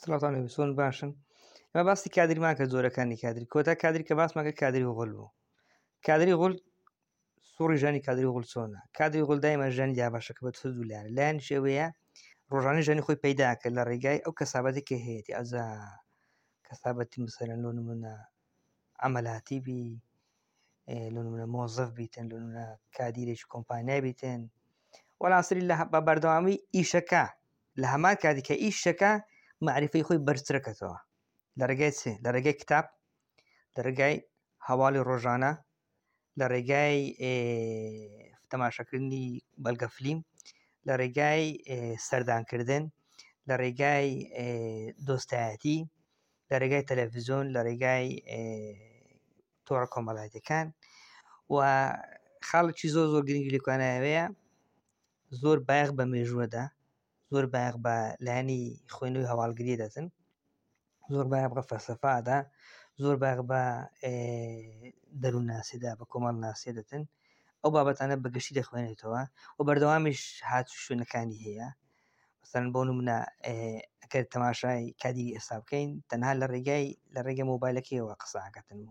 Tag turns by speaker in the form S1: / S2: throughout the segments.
S1: سڵاتان لێ بسۆن باشن ئەمە باسی کادریمان کە زۆرەکانی کادری کۆتا کادری کە باسمەکە کادری غل بوو کادری غل سوڕی ژانی کادری غل چۆنە کادری غل دایمە ژەنی داباشەکە بە تزوو لایەن لایەن شێوەیە ڕۆژانی ژەنی خۆی پەیداکە لە ڕێگای ئەو کەسابەتی کە هەیەی ئەزا کەسابەتی مسەرە لۆ نمونە ئەمەلاتی بی لۆ نمونە مۆزف بیتن لۆ نمونە کادیرێکی کۆمپانیای بیتن وەلاسری لە بە بەردەوامی ئیشەکە لە هەمان کاتی کە ئیش شتەکە معریفی خۆی بەرزترەکەتەوە لە ڕێگای چ لە ڕێگای کتاب لە ڕێگای هەواڵی ڕۆژانە لە ڕێگای تەماشاکردنی بەلگە فلیم لە ڕێگای سەردانکردن لە ڕێگای دۆستایەتی لە ڕێگای تەلەڤزیۆن لە ڕێگای تۆڕە کۆمەڵایەتەکان و خاڵکی زۆر زۆر گرنگی لەکوانایەوەیە زۆر بایەخ بە مێژووەدا زۆر بایەخ بە لایەنی خوێنەوەی هەواڵگری دەزن زۆر بایە بە فەسەفادا زۆر باغ بە دەروون ناسیدا بە کۆمەڵ ناسێ دەتن ئەو بابەتانە بەگشتی دەخوێنێتەوە و بەردەوامیش هات شوێنەکانی هەیە سەن بۆ منە ئەکەر تەماشای کادیری ئێستا بکەین تەنها لە ڕێگای لە ڕێگە مۆبایلەکەیەوە قساکەتن و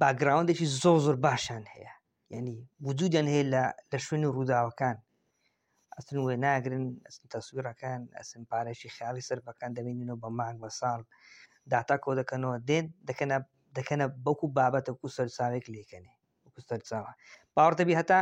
S1: باگراوندێکی زۆر زۆر باشیان هەیە ینی وجودیان هەیە لە شوێنی ڕووداوەکان ئەسن وێ ناگرن ئەسن تەسویرەکان ئەسن پارێکی خیاڵی سەر بەکان دەمێنینەوە بە مانگ بە ساڵ داتا کۆ دەکەنەوە دێن دەکەنە دەکەنە بەکو بابەتە کو سەرچاوێک لێکەنێ سەرچاوە باوەڕتەبی هەتا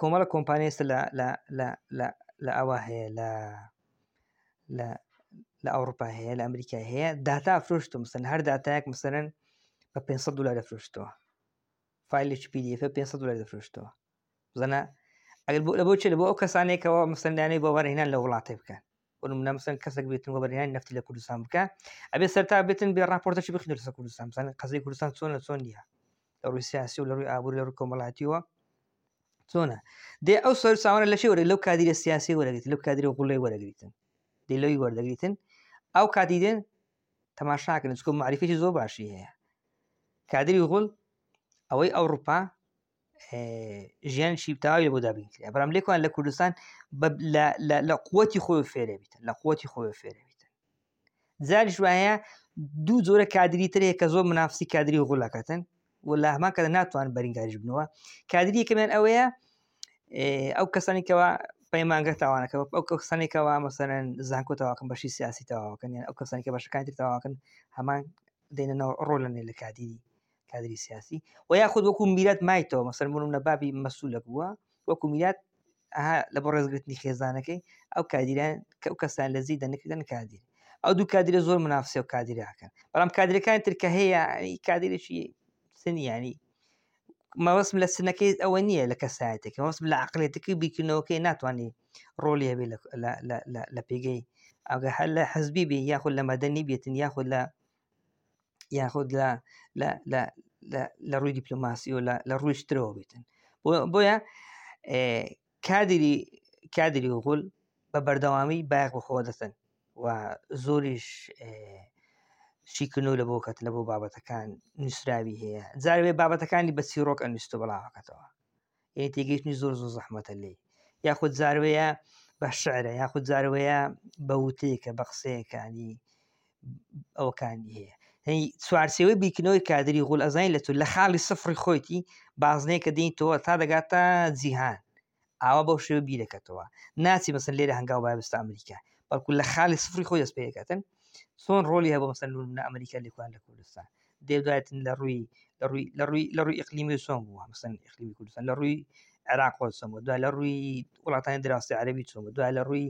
S1: کۆمەڵە کۆمپانیێستا لە ئەوە هەیە لە لە ئەوروپا هەیە لە ئەمریکای هەیە داتا فرۆشت و مسن هەر دااتایەک مسەرەن بە 500 دلار دەفرۆشتەوە فیلێکی پیدیفە 500 دلار دەفرۆشتەوە بزەنە ئەگەر بۆ لە بۆ چێ لە بۆ ئەو کەسانێکەوە مسندانەی بۆ بەرهێنان لە وڵاتی بکەن منە مسن کەسێک بێتن بۆ بەرهێنان نفتی لە کوردستان بکە ئەبێ سەرتا بێتن بێ راپۆرتەشی بخین لەسە کوردستان بزانن قەزی کوردستان چۆن لە چۆن دیە لە ڕووی سیاسی و لە ڕووی ئابوور لە ڕوو کۆمەڵاتیەوە چۆنە دێ ئەو سەر ساوانە لە شێوەێک لەو کادیرە سیاسی وەرەگریت لەو کادیرە گوڵێ وەرەگریتن دی لەوی وەردەگریتن ئەو کاتی دێن تەماشاکەن چکۆ معریفێکی زۆر باشی هەیە کادری غول ئەوەی ئەوروپا ژیان شیبتاوی بۆ دابینکرێ بەرام لێکوان لە کوردستان لە قوتی خۆی فێرەبیتن لە قوتی خۆی فێرەبیتن جاریش وایە دوو جۆرە کادری ترێک کە زۆر منافسی کادری و غولەکەتن و لە هەمان کە ناتوان بەرینگاریش بنەوە کادری کەمیان ئەوەیە ئەو کەسانی کەەوە پەیمانگە تاوانەکەەوە ئەو کەسانێکەوە مەسەرەن زانکۆ تاواکەم بەشی سیاسی تاواکەن یان ئەو کەسانی کە بەشەکانی تاواکەن هەمان دێنەوە ڕۆلەنێ لە کادیری کادری سیاسی و یاخود وەکو میرات مایتەوە مەسەر منم لە بابی مەسوولە بووە وەکو میرات لە بۆ ڕێزگرتنی خێزانەکەی ئەو کادیران کە کەسان لە زی دەنکردن کادیر ئەو دوو کادرە زۆر منافسی و کادیراکەن بەڵام کادرەکان ترکە هەیە کادرێکی سنی ینی مەوەسم لە سنەکەی ئەوە نییە لە کەسایەتەکە مەوەسم لە عقلێتەکەی بیکردنەوەکەی ناتوانانی ڕۆلی هەبێ لە پێگەی ئەگە هەر لە حەزبی بێ یاخود لە مەدەنی بێتن یاخود لە یاخود لە لە لە لە ڕووی دیپلۆماسی و لە ڕووی شترەوە بێتن بۆیە کادری کادری و غول بە بەردەوامی بایەخ بەخۆ دەسن و زۆریش شیکردنەوە لە بۆ کەت لە بۆ بابەتەکان نووسراوی هەیە جارێ بابەتەکانی بە چیرۆک ئەنووسست و بەڵاوەکەتەوە یعنی تێگەیشتنی زۆر زۆر زەحمەتە لێی یاخود زارەیە بە شعرە یاخود زارەوەیە بە وتەیەکە بە قسەیەکانی ئەوکانی هەیە هەی چوارچەوەی بیکنەوەی کادری غول ئەزای لە تو لە خاڵی سفری خۆیتی بازنەیە کە دەین تۆوە تا دەگات تا جیهان ئاوا بەو شێوە بیرەکەتەوە ناچی مەسن لێرە هەنگاو بابستا ئەمریکا بەڵکو لە خاڵی سفری خۆی دەست پێەکەن چۆن ڕۆلی هەبوو مەسەر لە ئەمریکا لێکوان لە کوردستان دەیگاتن لە ڕووی لە ڕووی لە ڕووی لە ڕووی ئەقلیمی سۆن بووە مەسن ئەقلیمی کوردستان لە ڕووی عێراق سۆمە دوای لە ڕووی وڵاتانی دراسی عەربی چۆمە دوای لە ڕووی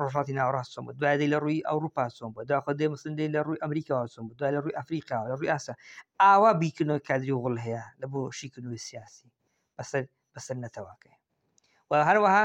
S1: ڕۆژاتی ناوڕاست سۆمە دوای لە ڕووی ئەوروپا سۆم بە داخۆ دێ مسن دێ لە ڕووی ئەمریکاوە سۆم دوای لە ڕووی ئەفریقا لە ڕووی ئاسا ئاوا بیکردنەوە کادری و غڵ هەیە لە بۆ شیکردنەوەی سیاسی بەسەر بەسەر نەتەواکەی و هەروەها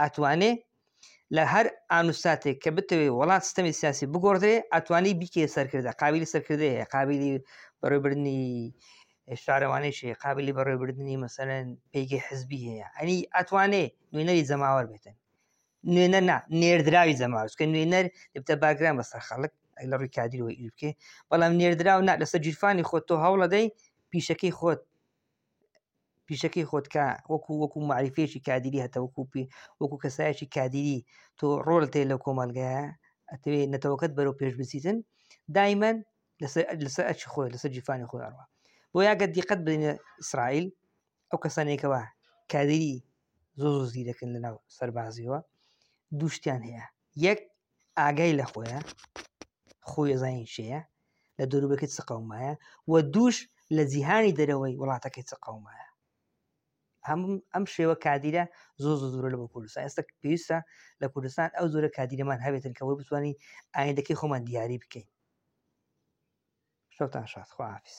S1: ئەتوانێ لە هەر ئانوساتێک کە بتەوێ وڵات ستەمی سیاسی بگۆڕدرێ ئەتوانی بیکێ سەرکردە قابلی سەرکردێ هەیە قابلی بەڕێبردننی شارەوانەی شێ قابلی بەڕێبردننی مەسەرەن پێگەی حزبی هەیە ئەنی ئەتوانێ نوێنەری جەماوەەر بێتن نوێنە نا نێردراوی جەماوسکە نوێنەر دەبتە باگران بەسەر خەڵک لە ڕووی کادیرەوە ئیرکێ بەڵام نێردراو نا لەسەر جیرفانی خۆت تۆ هەوڵەدەی پیشەکەی خۆت پیشەکەی خۆت کە وەکو وەکو معریفێکی کادیری هەتە وەکو پێ وەکو کەسایەکی کادیری تۆ ڕۆل تێ لەو کۆمەلگایە ئەتەوێ نەتەوەکەت بەرەو پێش بچیتن دایمەن لەسەر لەسەر ئەچ خۆی لەسەر جیفانی خۆیانەوە بۆ یاگە دیقەت بدەینە ئیسرائیل ئەو کەسانێکەوە کادیری زۆ زۆ زیرەکن لەناو سەربازیەوە دووشتیان هەیە یەک ئاگای لە خۆیە خۆی زانین شەیە لە دەروبەکەی چ قەومایە و دووش لە جیهانی دەرەوەی وڵاتەکەی چ قەومایە هەم ئەم شێوە کادیرە زۆ زۆ زۆرە لە بۆ کوردستان ئێستا پێویستە لە کوردستان ئەو زۆرە کادیرەمان هەبێتن کە وەی بتوانین ئایندەکەی خۆمان دیاری بکەین شەوتان شاد خوافیس